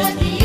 Melody.